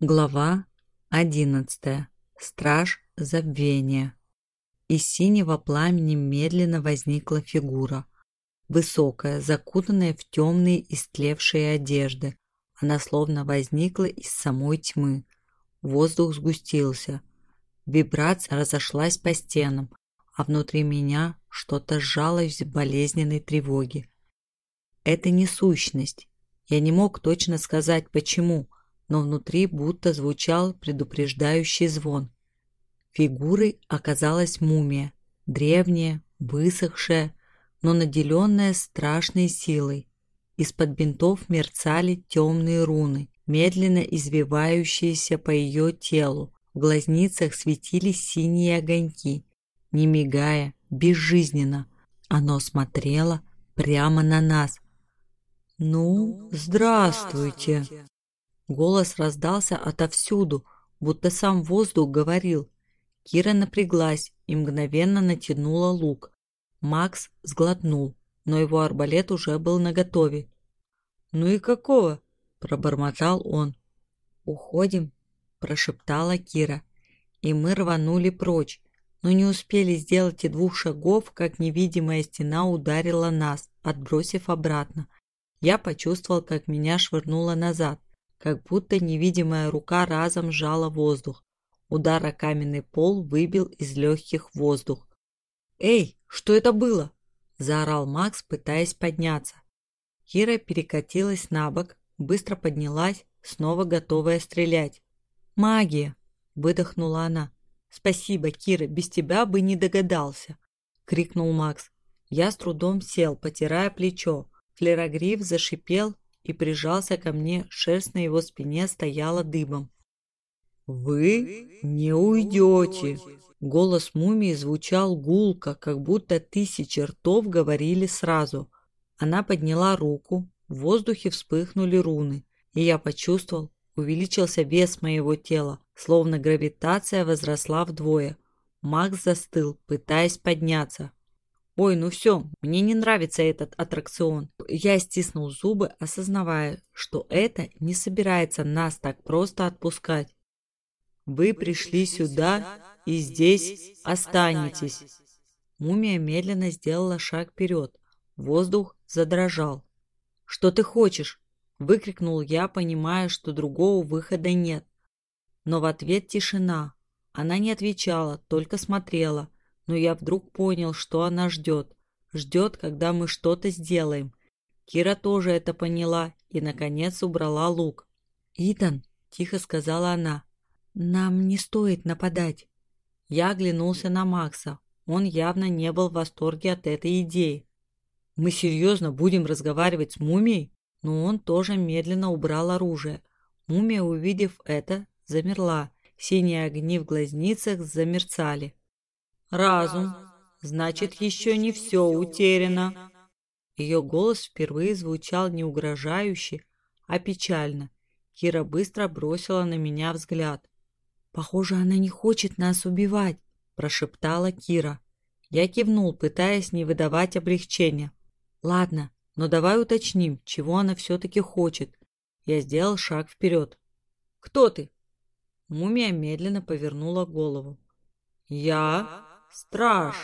Глава одиннадцатая. Страж забвения. Из синего пламени медленно возникла фигура. Высокая, закутанная в темные истлевшие одежды. Она словно возникла из самой тьмы. Воздух сгустился. Вибрация разошлась по стенам, а внутри меня что-то сжалось в болезненной тревоге. Это не сущность. Я не мог точно сказать, почему – но внутри будто звучал предупреждающий звон. Фигурой оказалась мумия, древняя, высохшая, но наделенная страшной силой. Из-под бинтов мерцали темные руны, медленно извивающиеся по ее телу. В глазницах светились синие огоньки. Не мигая, безжизненно, оно смотрело прямо на нас. «Ну, здравствуйте!» Голос раздался отовсюду, будто сам воздух говорил. Кира напряглась и мгновенно натянула лук. Макс сглотнул, но его арбалет уже был наготове. «Ну и какого?» – пробормотал он. «Уходим», – прошептала Кира. И мы рванули прочь, но не успели сделать и двух шагов, как невидимая стена ударила нас, отбросив обратно. Я почувствовал, как меня швырнуло назад как будто невидимая рука разом сжала воздух. Удар о каменный пол выбил из легких воздух. «Эй, что это было?» – заорал Макс, пытаясь подняться. Кира перекатилась на бок, быстро поднялась, снова готовая стрелять. «Магия!» – выдохнула она. «Спасибо, Кира, без тебя бы не догадался!» – крикнул Макс. Я с трудом сел, потирая плечо. Флерогриф зашипел и прижался ко мне, шерсть на его спине стояла дыбом. «Вы не уйдете!» Голос мумии звучал гулко, как будто тысячи ртов говорили сразу. Она подняла руку, в воздухе вспыхнули руны, и я почувствовал, увеличился вес моего тела, словно гравитация возросла вдвое. Макс застыл, пытаясь подняться. «Ой, ну все, мне не нравится этот аттракцион». Я стиснул зубы, осознавая, что это не собирается нас так просто отпускать. «Вы пришли сюда и здесь останетесь». Мумия медленно сделала шаг вперед. Воздух задрожал. «Что ты хочешь?» – выкрикнул я, понимая, что другого выхода нет. Но в ответ тишина. Она не отвечала, только смотрела – но я вдруг понял, что она ждет. Ждет, когда мы что-то сделаем. Кира тоже это поняла и, наконец, убрала лук. «Итан», — тихо сказала она, — «нам не стоит нападать». Я оглянулся на Макса. Он явно не был в восторге от этой идеи. «Мы серьезно будем разговаривать с мумией?» Но он тоже медленно убрал оружие. Мумия, увидев это, замерла. Синие огни в глазницах замерцали. Разум. Значит, еще не все утеряно. Ее голос впервые звучал не угрожающе, а печально. Кира быстро бросила на меня взгляд. «Похоже, она не хочет нас убивать», – прошептала Кира. Я кивнул, пытаясь не выдавать облегчения. «Ладно, но давай уточним, чего она все-таки хочет». Я сделал шаг вперед. «Кто ты?» Мумия медленно повернула голову. «Я Страж.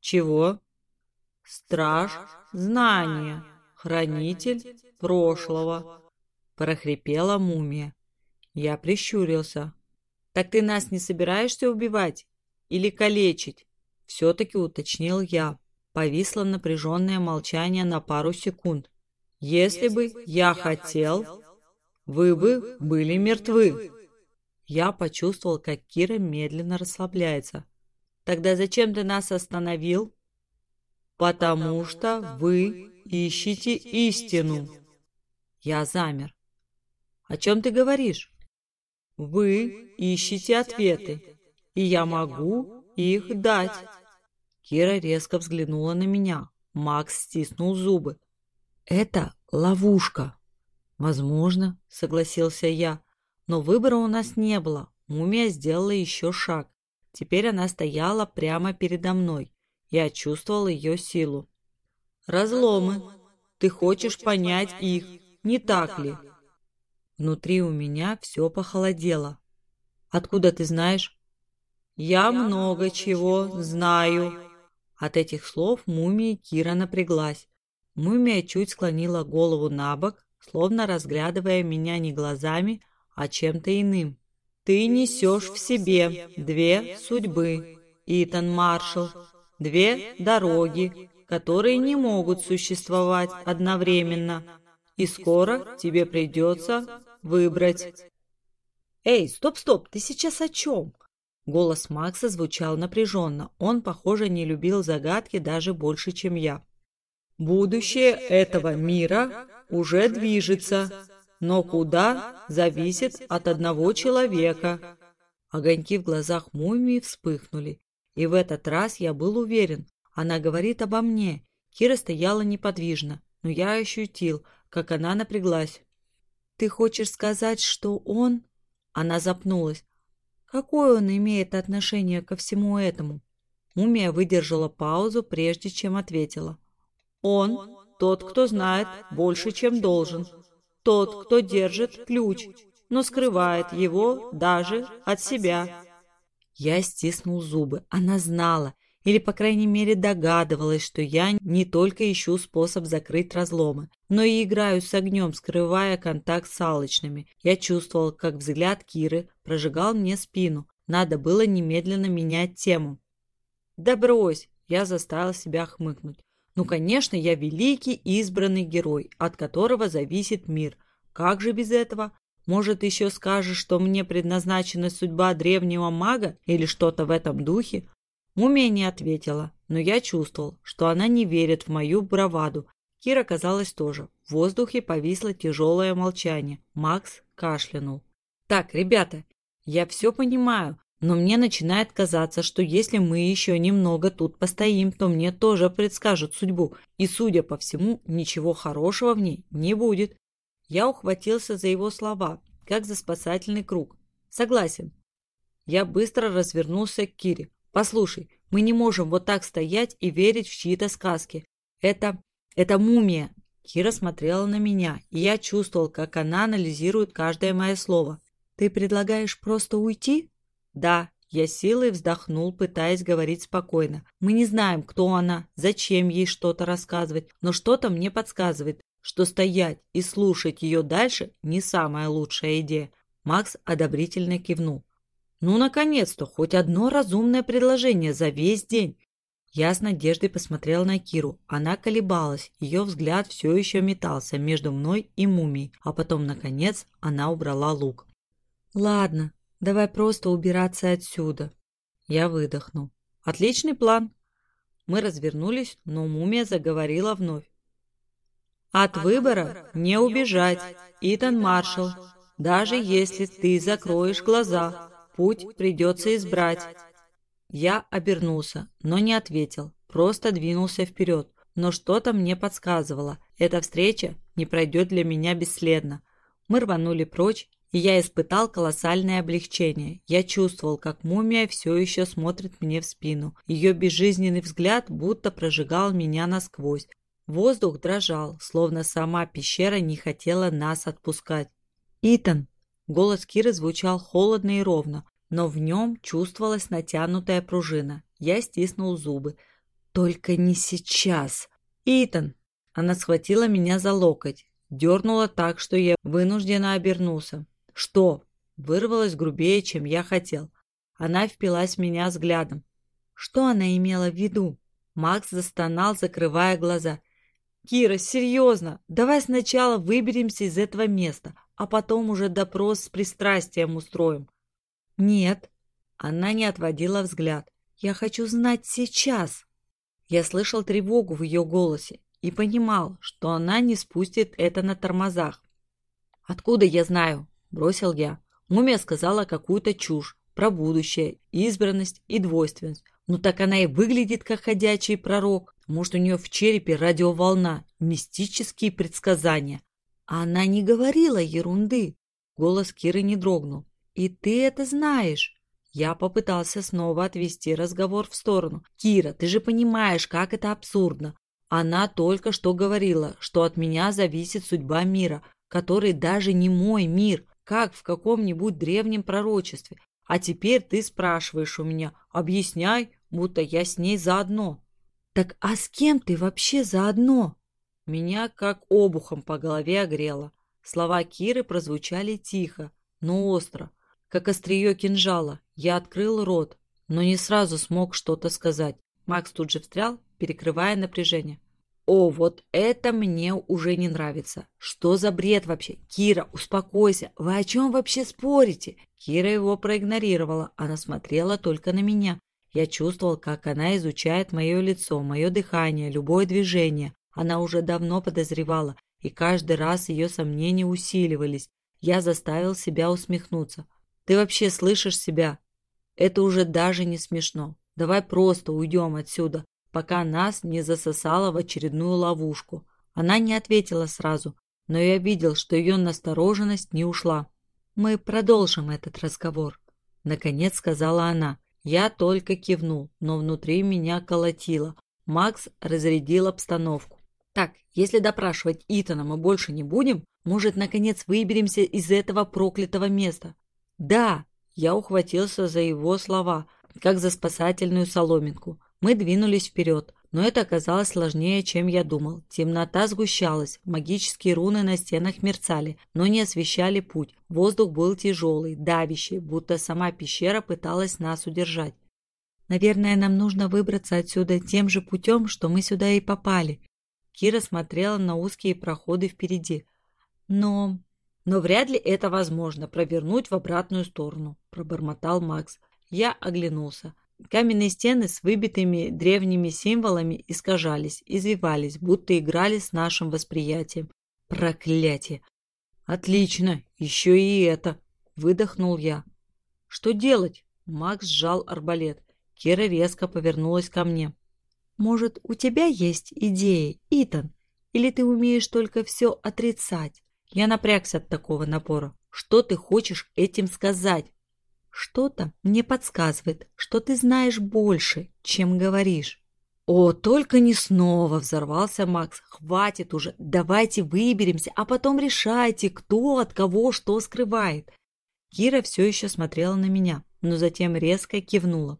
Чего? Страж знания. Хранитель прошлого. Прохрипела мумия. Я прищурился. Так ты нас не собираешься убивать? Или калечить? Все-таки уточнил я. Повисло напряженное молчание на пару секунд. Если бы я хотел, вы бы были мертвы. Я почувствовал, как Кира медленно расслабляется. Тогда зачем ты нас остановил? Потому что вы ищете истину. Я замер. О чем ты говоришь? Вы ищете ответы, и я могу их дать. Кира резко взглянула на меня. Макс стиснул зубы. Это ловушка. Возможно, согласился я, но выбора у нас не было. Мумия сделала еще шаг. Теперь она стояла прямо передо мной. Я чувствовал ее силу. «Разломы. Ты хочешь понять их, не так ли?» Внутри у меня все похолодело. «Откуда ты знаешь?» «Я много чего знаю». От этих слов мумии Кира напряглась. Мумия чуть склонила голову на бок, словно разглядывая меня не глазами, а чем-то иным. «Ты несешь в себе две судьбы, Итан Маршалл, две дороги, которые не могут существовать одновременно, и скоро тебе придется выбрать». «Эй, стоп-стоп, ты сейчас о чем?» Голос Макса звучал напряженно. Он, похоже, не любил загадки даже больше, чем я. «Будущее этого мира уже движется, но куда зависит от одного человека». Огоньки в глазах мумии вспыхнули. И в этот раз я был уверен, она говорит обо мне. Кира стояла неподвижно, но я ощутил, как она напряглась. «Ты хочешь сказать, что он...» Она запнулась. Какое он имеет отношение ко всему этому? Мумия выдержала паузу, прежде чем ответила. Он тот, кто знает больше, чем должен. Тот, кто держит ключ, но скрывает его даже от себя. Я стиснул зубы. Она знала, или, по крайней мере, догадывалась, что я не только ищу способ закрыть разломы, но и играю с огнем, скрывая контакт с алочными. Я чувствовал, как взгляд Киры прожигал мне спину. Надо было немедленно менять тему. «Да брось!» – я заставил себя хмыкнуть. «Ну, конечно, я великий избранный герой, от которого зависит мир. Как же без этого? Может, еще скажешь, что мне предназначена судьба древнего мага или что-то в этом духе? Мумия не ответила, но я чувствовал, что она не верит в мою браваду. Кира, казалось, тоже. В воздухе повисло тяжелое молчание. Макс кашлянул. «Так, ребята, я все понимаю, но мне начинает казаться, что если мы еще немного тут постоим, то мне тоже предскажут судьбу, и, судя по всему, ничего хорошего в ней не будет». Я ухватился за его слова, как за спасательный круг. «Согласен». Я быстро развернулся к Кире. Послушай, мы не можем вот так стоять и верить в чьи-то сказки. Это... это мумия. Кира смотрела на меня, и я чувствовал, как она анализирует каждое мое слово. Ты предлагаешь просто уйти? Да. Я силой вздохнул, пытаясь говорить спокойно. Мы не знаем, кто она, зачем ей что-то рассказывать, но что-то мне подсказывает, что стоять и слушать ее дальше не самая лучшая идея. Макс одобрительно кивнул. Ну, наконец-то, хоть одно разумное предложение за весь день. Я с надеждой посмотрел на Киру. Она колебалась, ее взгляд все еще метался между мной и мумией, а потом, наконец, она убрала лук. «Ладно, давай просто убираться отсюда». Я выдохнул. «Отличный план». Мы развернулись, но мумия заговорила вновь. «От выбора не убежать, Итан Маршалл, даже если ты закроешь глаза». Путь придется избрать. Я обернулся, но не ответил, просто двинулся вперед. Но что-то мне подсказывало, эта встреча не пройдет для меня бесследно. Мы рванули прочь, и я испытал колоссальное облегчение. Я чувствовал, как мумия все еще смотрит мне в спину. Ее безжизненный взгляд будто прожигал меня насквозь. Воздух дрожал, словно сама пещера не хотела нас отпускать. «Итан!» Голос Киры звучал холодно и ровно, но в нем чувствовалась натянутая пружина. Я стиснул зубы. «Только не сейчас!» «Итан!» Она схватила меня за локоть, дернула так, что я вынужденно обернулся. «Что?» Вырвалась грубее, чем я хотел. Она впилась в меня взглядом. Что она имела в виду? Макс застонал, закрывая глаза. «Кира, серьезно, давай сначала выберемся из этого места, а потом уже допрос с пристрастием устроим. Нет. Она не отводила взгляд. Я хочу знать сейчас. Я слышал тревогу в ее голосе и понимал, что она не спустит это на тормозах. «Откуда я знаю?» – бросил я. Мумия сказала какую-то чушь про будущее, избранность и двойственность. Ну так она и выглядит как ходячий пророк. Может, у нее в черепе радиоволна, мистические предсказания. Она не говорила ерунды. Голос Киры не дрогнул. И ты это знаешь. Я попытался снова отвести разговор в сторону. Кира, ты же понимаешь, как это абсурдно. Она только что говорила, что от меня зависит судьба мира. который даже не мой мир, как в каком-нибудь древнем пророчестве. А теперь ты спрашиваешь у меня, объясняй, будто я с ней заодно. Так а с кем ты вообще заодно? Меня как обухом по голове огрело. Слова Киры прозвучали тихо, но остро, как острие кинжала. Я открыл рот, но не сразу смог что-то сказать. Макс тут же встрял, перекрывая напряжение. О, вот это мне уже не нравится. Что за бред вообще? Кира, успокойся. Вы о чем вообще спорите? Кира его проигнорировала. Она смотрела только на меня. Я чувствовал, как она изучает мое лицо, мое дыхание, любое движение. Она уже давно подозревала, и каждый раз ее сомнения усиливались. Я заставил себя усмехнуться. «Ты вообще слышишь себя? Это уже даже не смешно. Давай просто уйдем отсюда, пока нас не засосало в очередную ловушку». Она не ответила сразу, но я видел, что ее настороженность не ушла. «Мы продолжим этот разговор», — наконец сказала она. Я только кивнул, но внутри меня колотило. Макс разрядил обстановку. Так, если допрашивать Итана мы больше не будем, может, наконец выберемся из этого проклятого места? Да, я ухватился за его слова, как за спасательную соломинку. Мы двинулись вперед, но это оказалось сложнее, чем я думал. Темнота сгущалась, магические руны на стенах мерцали, но не освещали путь. Воздух был тяжелый, давящий, будто сама пещера пыталась нас удержать. Наверное, нам нужно выбраться отсюда тем же путем, что мы сюда и попали, Кира смотрела на узкие проходы впереди. Но... Но вряд ли это возможно, провернуть в обратную сторону, пробормотал Макс. Я оглянулся. Каменные стены с выбитыми древними символами искажались, извивались, будто играли с нашим восприятием. Проклятие! Отлично, еще и это! Выдохнул я. Что делать? Макс сжал арбалет. Кира резко повернулась ко мне. Может, у тебя есть идеи, Итан? Или ты умеешь только все отрицать? Я напрягся от такого напора. Что ты хочешь этим сказать? Что-то мне подсказывает, что ты знаешь больше, чем говоришь. «О, только не снова!» – взорвался Макс. «Хватит уже! Давайте выберемся, а потом решайте, кто от кого что скрывает!» Кира все еще смотрела на меня, но затем резко кивнула.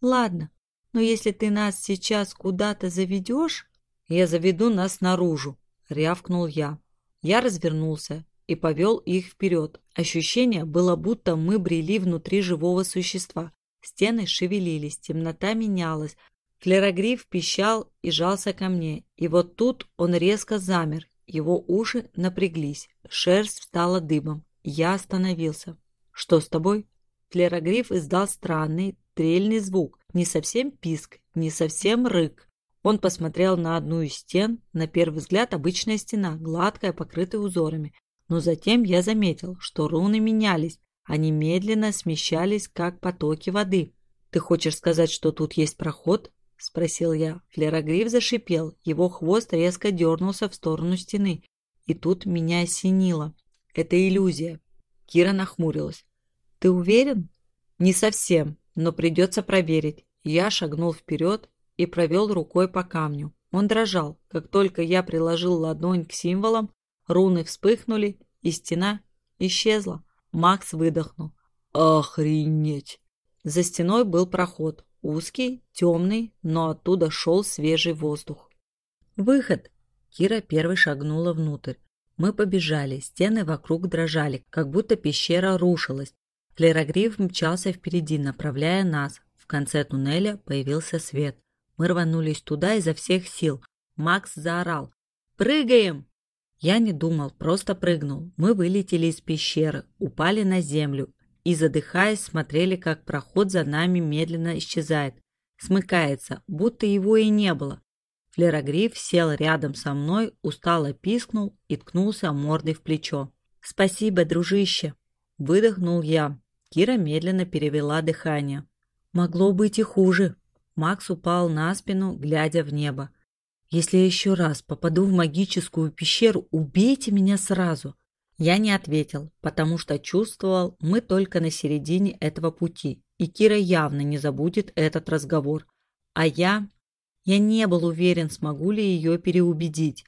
«Ладно, но если ты нас сейчас куда-то заведешь, я заведу нас наружу, рявкнул я. Я развернулся и повел их вперед. Ощущение было, будто мы брели внутри живого существа. Стены шевелились, темнота менялась. Флерогриф пищал и жался ко мне. И вот тут он резко замер. Его уши напряглись. Шерсть встала дыбом. Я остановился. «Что с тобой?» Флерогриф издал странный, трельный звук, не совсем писк, не совсем рык. Он посмотрел на одну из стен, на первый взгляд обычная стена, гладкая, покрытая узорами. Но затем я заметил, что руны менялись, они медленно смещались, как потоки воды. «Ты хочешь сказать, что тут есть проход?» – спросил я. Флерогриф зашипел, его хвост резко дернулся в сторону стены. И тут меня осенило. Это иллюзия. Кира нахмурилась. «Ты уверен?» «Не совсем но придется проверить. Я шагнул вперед и провел рукой по камню. Он дрожал. Как только я приложил ладонь к символам, руны вспыхнули, и стена исчезла. Макс выдохнул. «Охренеть!» За стеной был проход. Узкий, темный, но оттуда шел свежий воздух. «Выход!» Кира первой шагнула внутрь. Мы побежали, стены вокруг дрожали, как будто пещера рушилась. Флерогриф мчался впереди, направляя нас. В конце туннеля появился свет. Мы рванулись туда изо всех сил. Макс заорал. «Прыгаем!» Я не думал, просто прыгнул. Мы вылетели из пещеры, упали на землю и, задыхаясь, смотрели, как проход за нами медленно исчезает. Смыкается, будто его и не было. Флерогриф сел рядом со мной, устало пискнул и ткнулся мордой в плечо. «Спасибо, дружище!» Выдохнул я. Кира медленно перевела дыхание. Могло быть и хуже. Макс упал на спину, глядя в небо. Если я еще раз попаду в магическую пещеру, убейте меня сразу. Я не ответил, потому что чувствовал, мы только на середине этого пути, и Кира явно не забудет этот разговор. А я... Я не был уверен, смогу ли ее переубедить.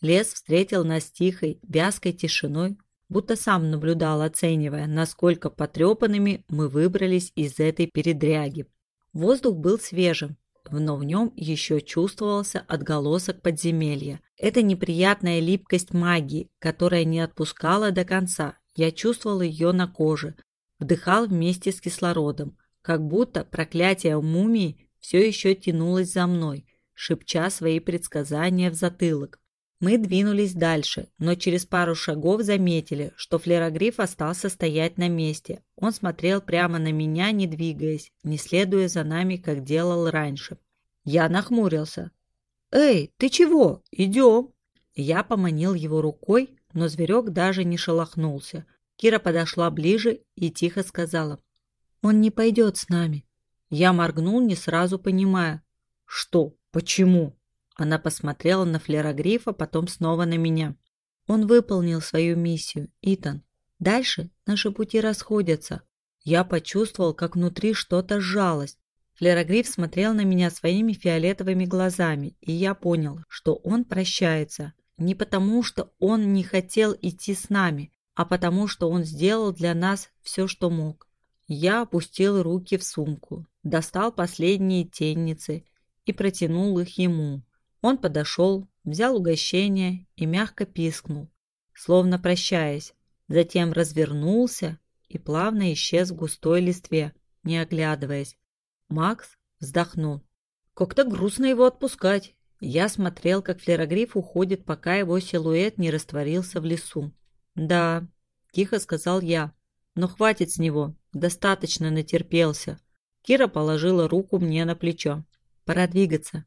Лес встретил нас тихой, вязкой тишиной, будто сам наблюдал, оценивая, насколько потрепанными мы выбрались из этой передряги. Воздух был свежим, но в нем еще чувствовался отголосок подземелья. Это неприятная липкость магии, которая не отпускала до конца. Я чувствовал ее на коже, вдыхал вместе с кислородом, как будто проклятие мумии все еще тянулось за мной, шепча свои предсказания в затылок. Мы двинулись дальше, но через пару шагов заметили, что флерогриф остался стоять на месте. Он смотрел прямо на меня, не двигаясь, не следуя за нами, как делал раньше. Я нахмурился. «Эй, ты чего? Идем!» Я поманил его рукой, но зверек даже не шелохнулся. Кира подошла ближе и тихо сказала. «Он не пойдет с нами». Я моргнул, не сразу понимая. «Что? Почему?» Она посмотрела на флерогрифа, потом снова на меня. Он выполнил свою миссию, Итан. Дальше наши пути расходятся. Я почувствовал, как внутри что-то сжалось. Флерогриф смотрел на меня своими фиолетовыми глазами, и я понял, что он прощается. Не потому, что он не хотел идти с нами, а потому, что он сделал для нас все, что мог. Я опустил руки в сумку, достал последние тенницы и протянул их ему. Он подошел, взял угощение и мягко пискнул, словно прощаясь, затем развернулся и плавно исчез в густой листве, не оглядываясь. Макс вздохнул. Как-то грустно его отпускать. Я смотрел, как флерогриф уходит, пока его силуэт не растворился в лесу. «Да», – тихо сказал я, – «но хватит с него, достаточно натерпелся». Кира положила руку мне на плечо. «Пора двигаться».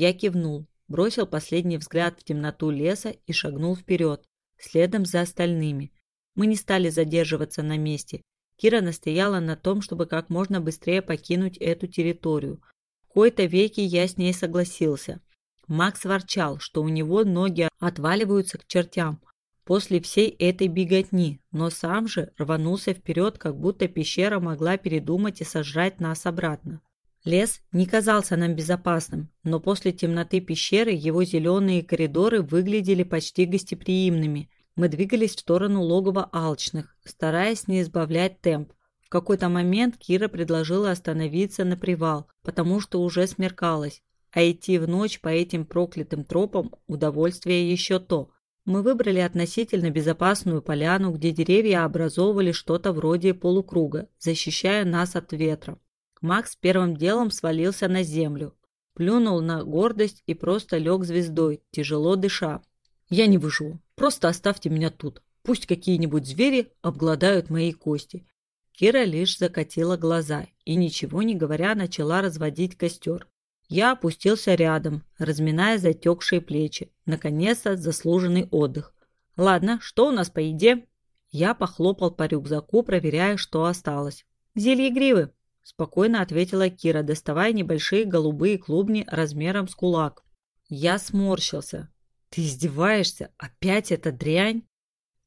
Я кивнул, бросил последний взгляд в темноту леса и шагнул вперед, следом за остальными. Мы не стали задерживаться на месте. Кира настояла на том, чтобы как можно быстрее покинуть эту территорию. В кои-то веки я с ней согласился. Макс ворчал, что у него ноги отваливаются к чертям после всей этой беготни, но сам же рванулся вперед, как будто пещера могла передумать и сожрать нас обратно. Лес не казался нам безопасным, но после темноты пещеры его зеленые коридоры выглядели почти гостеприимными. Мы двигались в сторону логова алчных, стараясь не избавлять темп. В какой-то момент Кира предложила остановиться на привал, потому что уже смеркалось, а идти в ночь по этим проклятым тропам – удовольствие еще то. Мы выбрали относительно безопасную поляну, где деревья образовывали что-то вроде полукруга, защищая нас от ветра. Макс первым делом свалился на землю, плюнул на гордость и просто лег звездой, тяжело дыша. «Я не выживу. Просто оставьте меня тут. Пусть какие-нибудь звери обгладают мои кости». Кира лишь закатила глаза и, ничего не говоря, начала разводить костер. Я опустился рядом, разминая затекшие плечи. Наконец-то заслуженный отдых. «Ладно, что у нас по еде?» Я похлопал по рюкзаку, проверяя, что осталось. «Зелье гривы», спокойно ответила Кира, доставая небольшие голубые клубни размером с кулак. Я сморщился. Ты издеваешься? Опять эта дрянь?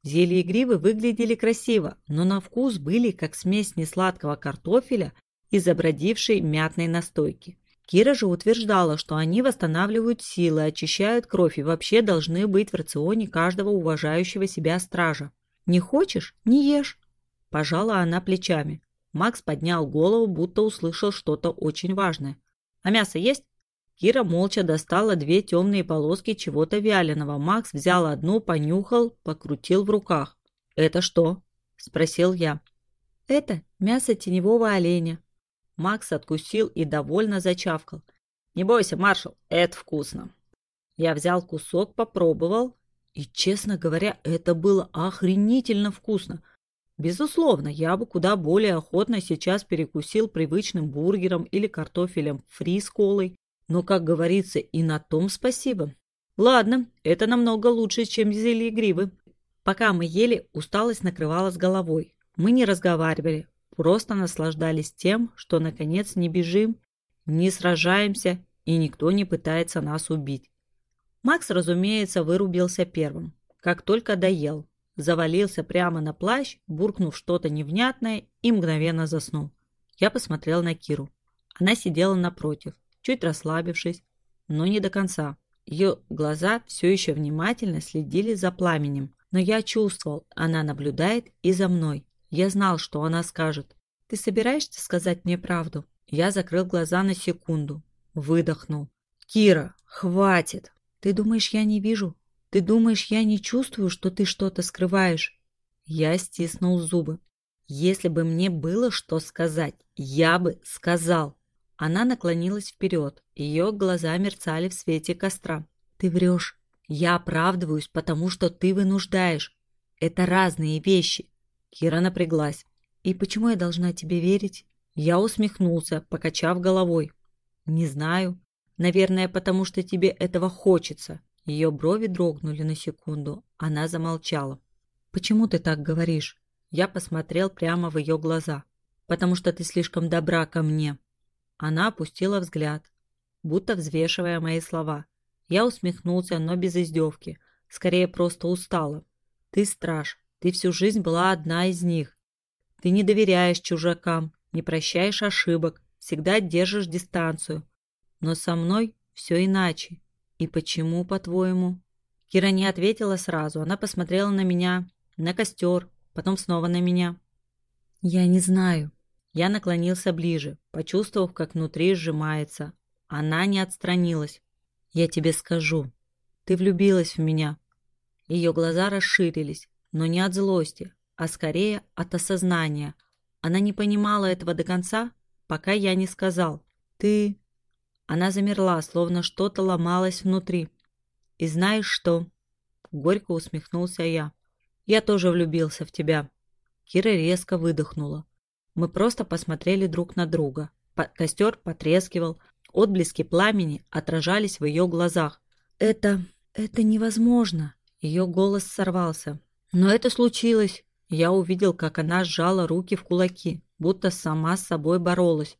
Зелья и грибы выглядели красиво, но на вкус были как смесь несладкого картофеля и забродившей мятной настойки. Кира же утверждала, что они восстанавливают силы, очищают кровь и вообще должны быть в рационе каждого уважающего себя стража. «Не хочешь? Не ешь!» Пожала она плечами. Макс поднял голову, будто услышал что-то очень важное. «А мясо есть?» Кира молча достала две темные полоски чего-то вяленого. Макс взял одну, понюхал, покрутил в руках. «Это что?» – спросил я. «Это мясо теневого оленя». Макс откусил и довольно зачавкал. «Не бойся, маршал, это вкусно». Я взял кусок, попробовал, и, честно говоря, это было охренительно вкусно. Безусловно, я бы куда более охотно сейчас перекусил привычным бургером или картофелем фри с колой, но, как говорится, и на том спасибо. Ладно, это намного лучше, чем зелье грибы. Пока мы ели, усталость накрывала с головой. Мы не разговаривали, просто наслаждались тем, что наконец не бежим, не сражаемся и никто не пытается нас убить. Макс, разумеется, вырубился первым, как только доел завалился прямо на плащ, буркнув что-то невнятное и мгновенно заснул. Я посмотрел на Киру. Она сидела напротив, чуть расслабившись, но не до конца. Ее глаза все еще внимательно следили за пламенем. Но я чувствовал, она наблюдает и за мной. Я знал, что она скажет. «Ты собираешься сказать мне правду?» Я закрыл глаза на секунду. Выдохнул. «Кира, хватит!» «Ты думаешь, я не вижу? Ты думаешь, я не чувствую, что ты что-то скрываешь?» Я стиснул зубы. «Если бы мне было что сказать, я бы сказал!» Она наклонилась вперед. Ее глаза мерцали в свете костра. «Ты врешь. Я оправдываюсь, потому что ты вынуждаешь. Это разные вещи. Кира напряглась. И почему я должна тебе верить? Я усмехнулся, покачав головой. Не знаю. Наверное, потому что тебе этого хочется. Ее брови дрогнули на секунду. Она замолчала. Почему ты так говоришь? Я посмотрел прямо в ее глаза. Потому что ты слишком добра ко мне. Она опустила взгляд, будто взвешивая мои слова. Я усмехнулся, но без издевки. Скорее, просто устала. Ты страж. Ты всю жизнь была одна из них. Ты не доверяешь чужакам, не прощаешь ошибок, всегда держишь дистанцию. Но со мной все иначе. И почему, по-твоему? Кира не ответила сразу. Она посмотрела на меня, на костер, потом снова на меня. Я не знаю. Я наклонился ближе, почувствовав, как внутри сжимается. Она не отстранилась. Я тебе скажу. Ты влюбилась в меня. Ее глаза расширились, но не от злости, а скорее от осознания. Она не понимала этого до конца, пока я не сказал. Ты... Она замерла, словно что-то ломалось внутри. И знаешь что? Горько усмехнулся я. Я тоже влюбился в тебя. Кира резко выдохнула. Мы просто посмотрели друг на друга. Костер потрескивал, Отблески пламени отражались в ее глазах. «Это... это невозможно!» Ее голос сорвался. «Но это случилось!» Я увидел, как она сжала руки в кулаки, будто сама с собой боролась.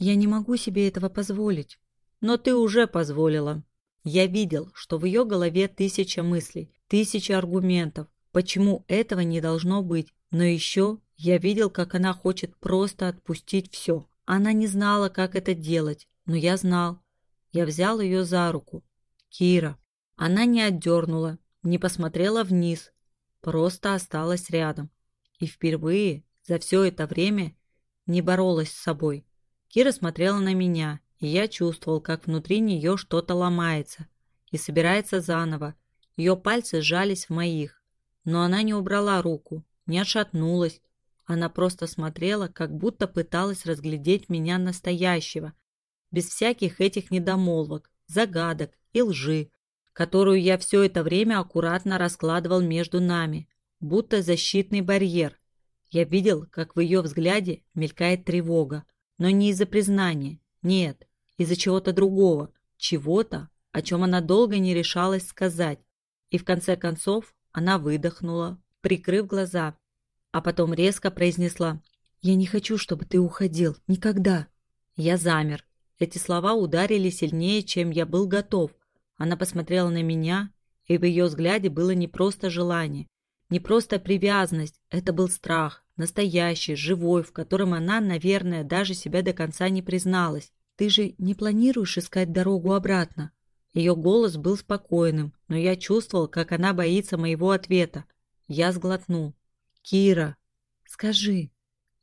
«Я не могу себе этого позволить». «Но ты уже позволила». Я видел, что в ее голове тысяча мыслей, тысяча аргументов, почему этого не должно быть. Но еще я видел, как она хочет просто отпустить все. Она не знала, как это делать, но я знал. Я взял ее за руку. Кира. Она не отдернула, не посмотрела вниз, просто осталась рядом. И впервые за все это время не боролась с собой. Кира смотрела на меня, я чувствовал, как внутри нее что-то ломается и собирается заново. Ее пальцы сжались в моих, но она не убрала руку, не отшатнулась. Она просто смотрела, как будто пыталась разглядеть меня настоящего, без всяких этих недомолвок, загадок и лжи, которую я все это время аккуратно раскладывал между нами, будто защитный барьер. Я видел, как в ее взгляде мелькает тревога, но не из-за признания, нет, из-за чего-то другого, чего-то, о чем она долго не решалась сказать. И в конце концов она выдохнула, прикрыв глаза, а потом резко произнесла «Я не хочу, чтобы ты уходил. Никогда». Я замер, эти слова ударили сильнее, чем я был готов. Она посмотрела на меня, и в ее взгляде было не просто желание, не просто привязанность, это был страх, настоящий, живой, в котором она, наверное, даже себя до конца не призналась. «Ты же не планируешь искать дорогу обратно?» Ее голос был спокойным, но я чувствовал, как она боится моего ответа. Я сглотнул. «Кира, скажи».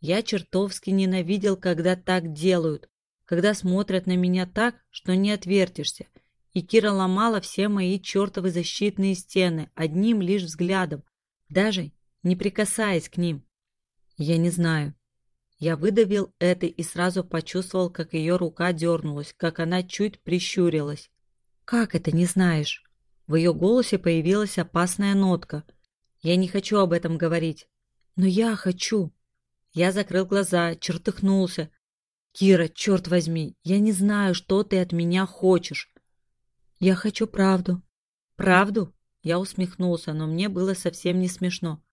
Я чертовски ненавидел, когда так делают когда смотрят на меня так, что не отвертишься. И Кира ломала все мои чертовы защитные стены одним лишь взглядом, даже не прикасаясь к ним. Я не знаю. Я выдавил это и сразу почувствовал, как ее рука дернулась, как она чуть прищурилась. «Как это не знаешь?» В ее голосе появилась опасная нотка. «Я не хочу об этом говорить». «Но я хочу». Я закрыл глаза, чертыхнулся, Кира, черт возьми, я не знаю, что ты от меня хочешь. Я хочу правду. Правду? Я усмехнулся, но мне было совсем не смешно.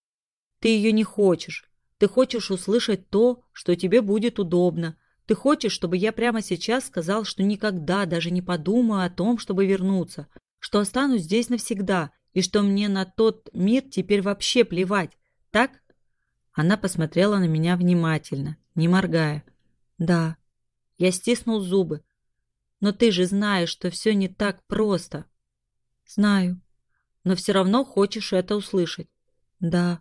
Ты ее не хочешь. Ты хочешь услышать то, что тебе будет удобно. Ты хочешь, чтобы я прямо сейчас сказал, что никогда даже не подумаю о том, чтобы вернуться, что останусь здесь навсегда и что мне на тот мир теперь вообще плевать. Так? Она посмотрела на меня внимательно, не моргая. Да. Я стиснул зубы. Но ты же знаешь, что все не так просто. Знаю. Но все равно хочешь это услышать. Да.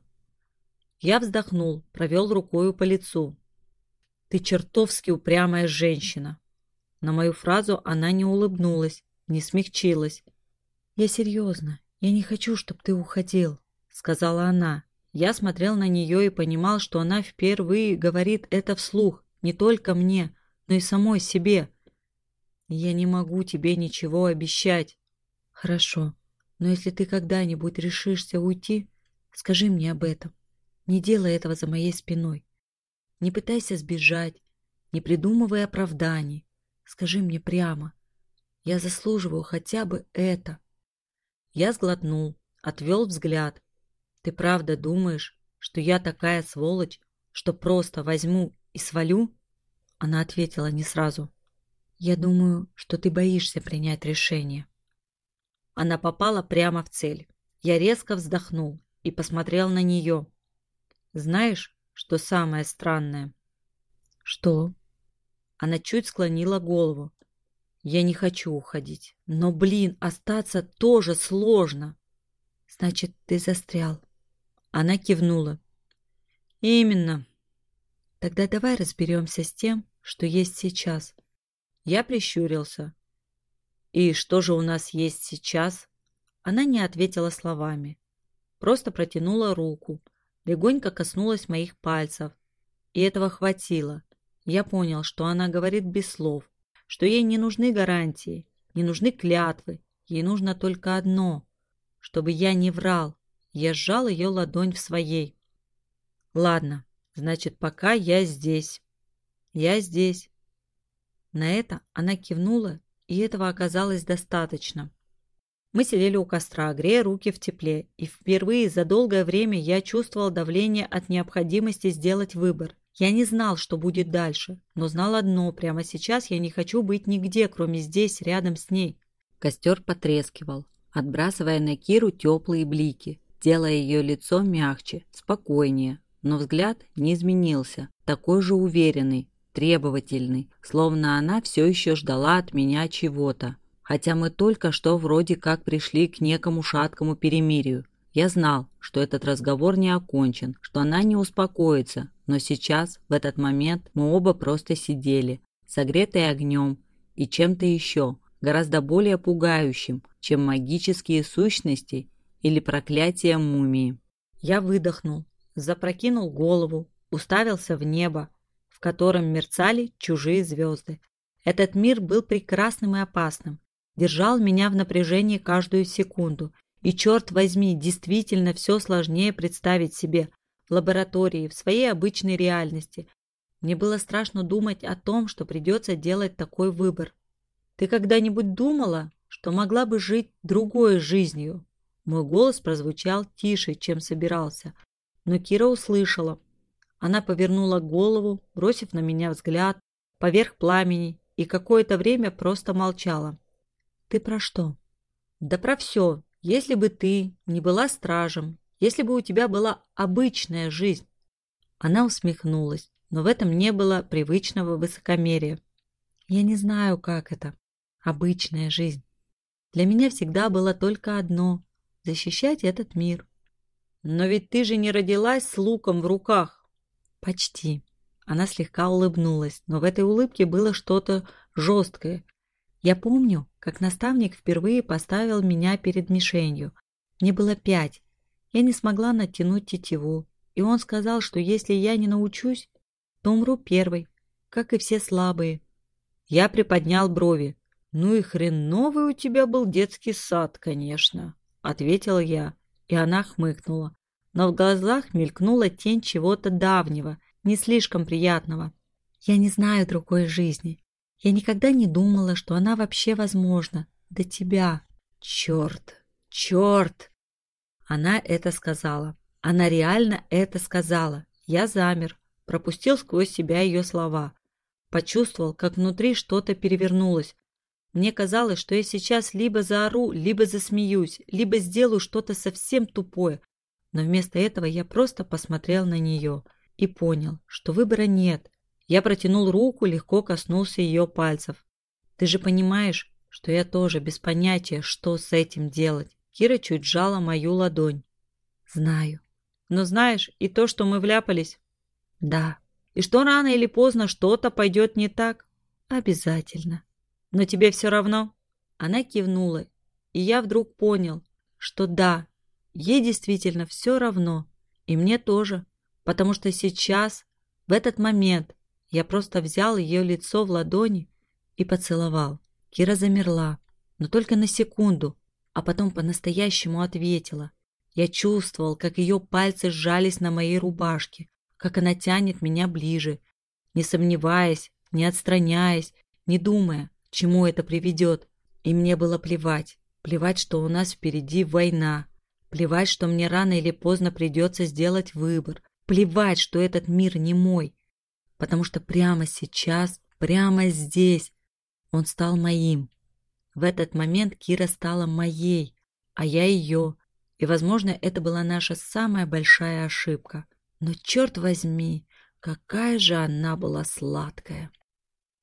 Я вздохнул, провел рукою по лицу. Ты чертовски упрямая женщина. На мою фразу она не улыбнулась, не смягчилась. Я серьезно. Я не хочу, чтобы ты уходил, сказала она. Я смотрел на нее и понимал, что она впервые говорит это вслух, не только мне, но и самой себе. Я не могу тебе ничего обещать. Хорошо, но если ты когда-нибудь решишься уйти, скажи мне об этом. Не делай этого за моей спиной. Не пытайся сбежать, не придумывай оправданий. Скажи мне прямо. Я заслуживаю хотя бы это. Я сглотнул, отвел взгляд. Ты правда думаешь, что я такая сволочь, что просто возьму и свалю? Она ответила не сразу. Я думаю, что ты боишься принять решение. Она попала прямо в цель. Я резко вздохнул и посмотрел на нее. Знаешь, что самое странное? Что? Она чуть склонила голову. Я не хочу уходить. Но, блин, остаться тоже сложно. Значит, ты застрял. Она кивнула. Именно. Тогда давай разберемся с тем, что есть сейчас. Я прищурился. И что же у нас есть сейчас? Она не ответила словами. Просто протянула руку, легонько коснулась моих пальцев. И этого хватило. Я понял, что она говорит без слов, что ей не нужны гарантии, не нужны клятвы, ей нужно только одно, чтобы я не врал. Я сжал ее ладонь в своей. Ладно, значит, пока я здесь. Я здесь. На это она кивнула, и этого оказалось достаточно. Мы сидели у костра, грея руки в тепле, и впервые за долгое время я чувствовал давление от необходимости сделать выбор. Я не знал, что будет дальше, но знал одно, прямо сейчас я не хочу быть нигде, кроме здесь, рядом с ней. Костер потрескивал, отбрасывая на Киру теплые блики, делая ее лицо мягче, спокойнее, но взгляд не изменился, такой же уверенный, требовательный, словно она все еще ждала от меня чего-то хотя мы только что вроде как пришли к некому шаткому перемирию. Я знал, что этот разговор не окончен, что она не успокоится, но сейчас, в этот момент, мы оба просто сидели, согретые огнем и чем-то еще, гораздо более пугающим, чем магические сущности или проклятие мумии. Я выдохнул, запрокинул голову, уставился в небо, в котором мерцали чужие звезды. Этот мир был прекрасным и опасным, держал меня в напряжении каждую секунду. И, черт возьми, действительно все сложнее представить себе в лаборатории, в своей обычной реальности. Мне было страшно думать о том, что придется делать такой выбор. Ты когда-нибудь думала, что могла бы жить другой жизнью? Мой голос прозвучал тише, чем собирался, но Кира услышала. Она повернула голову, бросив на меня взгляд поверх пламени, и какое-то время просто молчала. Ты про что? Да про все. Если бы ты не была стражем, если бы у тебя была обычная жизнь. Она усмехнулась, но в этом не было привычного высокомерия. Я не знаю, как это. Обычная жизнь. Для меня всегда было только одно – защищать этот мир. Но ведь ты же не родилась с луком в руках. Почти. Она слегка улыбнулась, но в этой улыбке было что-то жесткое, я помню, как наставник впервые поставил меня перед мишенью. Мне было пять. Я не смогла натянуть тетиву, и он сказал, что если я не научусь, то умру первой, как и все слабые. Я приподнял брови. «Ну и хреновый у тебя был детский сад, конечно», — ответила я, и она хмыкнула. Но в глазах мелькнула тень чего-то давнего, не слишком приятного. «Я не знаю другой жизни. Я никогда не думала, что она вообще возможна. До тебя. Черт! Черт! Она это сказала. Она реально это сказала. Я замер, пропустил сквозь себя ее слова. Почувствовал, как внутри что-то перевернулось. Мне казалось, что я сейчас либо заору, либо засмеюсь, либо сделаю что-то совсем тупое. Но вместо этого я просто посмотрел на нее и понял, что выбора нет. Я протянул руку, легко коснулся ее пальцев. «Ты же понимаешь, что я тоже без понятия, что с этим делать. Кира чуть сжала мою ладонь. Знаю. Но знаешь, и то, что мы вляпались? Да. И что рано или поздно что-то пойдет не так? Обязательно. Но тебе все равно? Она кивнула, и я вдруг понял, что да, ей действительно все равно, и мне тоже, потому что сейчас, в этот момент, я просто взял ее лицо в ладони и поцеловал. Кира замерла, но только на секунду, а потом по-настоящему ответила. Я чувствовал, как ее пальцы сжались на моей рубашке, как она тянет меня ближе, не сомневаясь, не отстраняясь, не думая, чему это приведет. И мне было плевать, плевать, что у нас впереди война, плевать, что мне рано или поздно придется сделать выбор, плевать, что этот мир не мой, потому что прямо сейчас, прямо здесь он стал моим. В этот момент Кира стала моей, а я ее. И, возможно, это была наша самая большая ошибка. Но, черт возьми, какая же она была сладкая.